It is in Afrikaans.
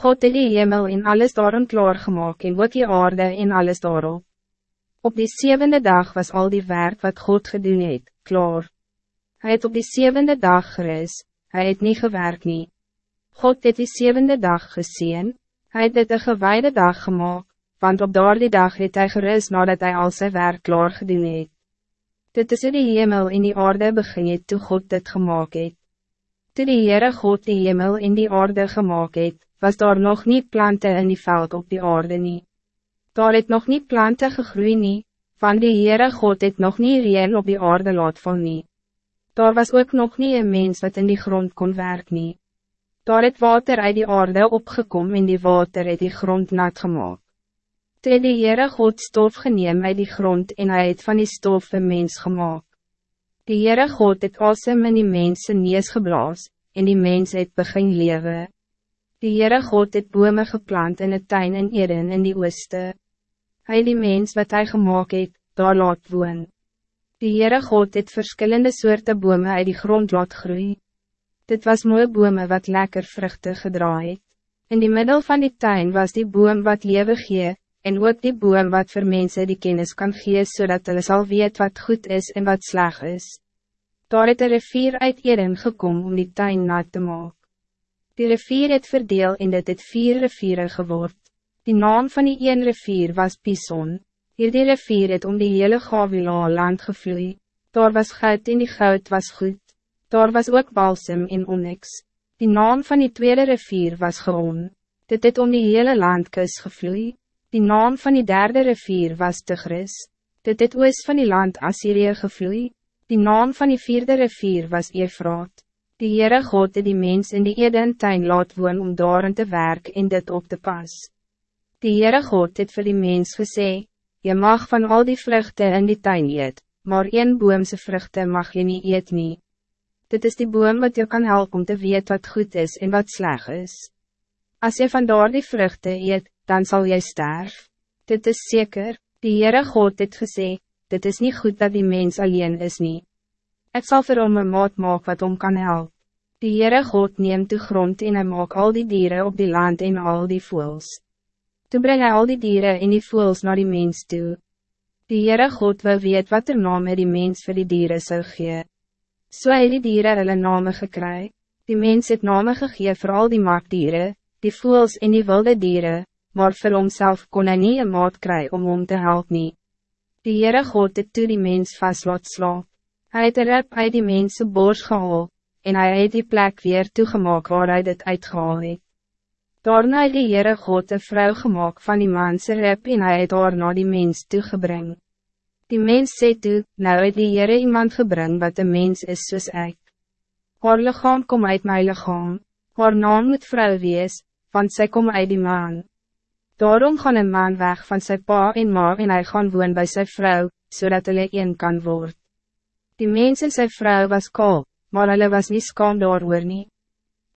God het die hemel en alles daarom klaargemaak en ook die aarde en alles daarop. Op die zevende dag was al die werk wat God gedoen het, klaar. Hij het op die zevende dag geris, hij het niet gewerkt nie. God het die zevende dag gezien, hij het dit een gewijde dag gemaakt, want op daar die dag het hy geris nadat hij al zijn werk klaar gedoen het. Dit is die hemel in die aarde begin het toe God dit gemaakt het. Toe die Heere God die hemel in die aarde gemaakt het, was daar nog niet planten in die veld op die aarde nie. Daar het nog niet planten gegroeid nie, van die Heere God het nog niet reen op die aarde laat val nie. Daar was ook nog niet een mens wat in die grond kon werk nie. Daar het water uit die aarde opgekom en die water het die grond nat gemaakt. Toe die Heere God stof geneem uit die grond en hij het van die stof een mens gemaakt. Die Heere God het asem in die mens nees geblaas, en die mens het begin lewe. Die Heere God het bome geplant in het tuin in Eden in die ooste. Hy die mens wat hij gemaakt het, daar laat woon. Die Heere God het verschillende soorten bome uit die grond laat groei. Dit was mooie bome wat lekker vruchten gedraaid. In die middel van die tuin was die boom wat lewe gee, en ook die boom wat voor mensen die kennis kan gee, zodat hulle sal weet wat goed is en wat sleg is. Daar het een rivier uit Eden gekom om die tuin nat te maken. Die rivier het verdeel en dit het vier riviere geword. Die naam van die een rivier was Pison. Hier die rivier het om die hele Gavila land gevloei. Daar was goud en die goud was goed. Daar was ook balsem en onyx. Die naam van die tweede rivier was Geon. Dit het om die hele landkus gevloei. Die naam van die derde rivier was Tigris. Dit het oos van die land Assyrië gevloei. Die naam van die vierde rivier was Efraat. Die Heere God het die mens in die Eden tuin laat woon om daarin te werk en dit op te pas. Die Heere God het vir die mens gesê, Je mag van al die vruchten in die tuin eet, maar een boomse vruchten mag je niet eet nie. Dit is die boom wat je kan helpen om te weet wat goed is en wat sleg is. Als je van daar die vruchten eet, dan zal jij sterf. Dit is zeker, die Heere God het gesê, dit is niet goed dat die mens alleen is niet. Ik zal vir hom een maat maak wat om kan helpen. Die Heere God neemt de grond en hy maak al die dieren op die land en al die voels. Toe breng hy al die dieren en die voels naar die mens toe. Die Heere God wil weet wat er name die mens voor die dieren zou gee. So hy die dieren hulle name gekry. Die mens het name gegee voor al die maakdieren, die voels en die wilde dieren, maar vir homself kon hy nie een maat kry om hom te helpen. nie. Die Heere God het toe die mens vast laat slaap. Hij het een rep uit die mense bors gehaal, en hij het die plek weer toegemaak waar hij dit uitgehaal het. Daarna het die Heere God een vrou gemaakt van die manse rep en hy het haar na die mens toegebring. Die mens sê toe, nou het die Heere iemand gebring wat een mens is soos ek. Haar lichaam kom uit my lichaam, haar naam moet vrou wees, want zij kom uit die man. Daarom gaan een man weg van zijn pa en ma en hy gaan woon bij zijn vrouw, zodat so hulle een kan worden. Die mens en sy vrou was kaal, maar hulle was nie skaam daar nie.